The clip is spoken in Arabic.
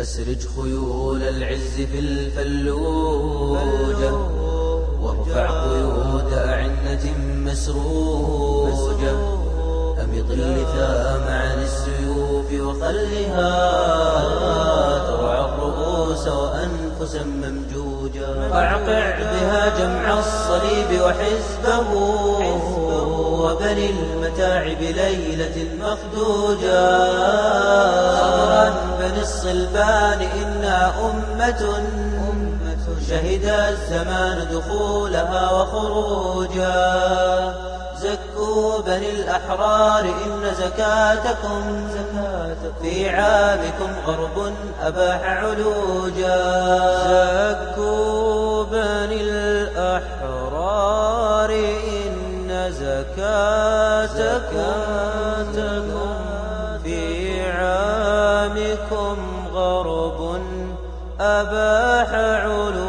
أسرج خيول العز في الفلوجة وارفع قيود أعنة مسروجة أمط اللثام عن السيوف وخلها ترعى الرؤوس وأنفسا ممجوجة أعقع بها جمع الصليب وحزبه وبني المتاعب ليلة مخدوجة الصلبان إنا أمة شهد الزمان دخولها وخروجا. زكوا بني الأحرار إن زكاتكم في عامكم غرب أباح علوجا. زكوا بني الأحرار إن زكاتكم أباح علوجا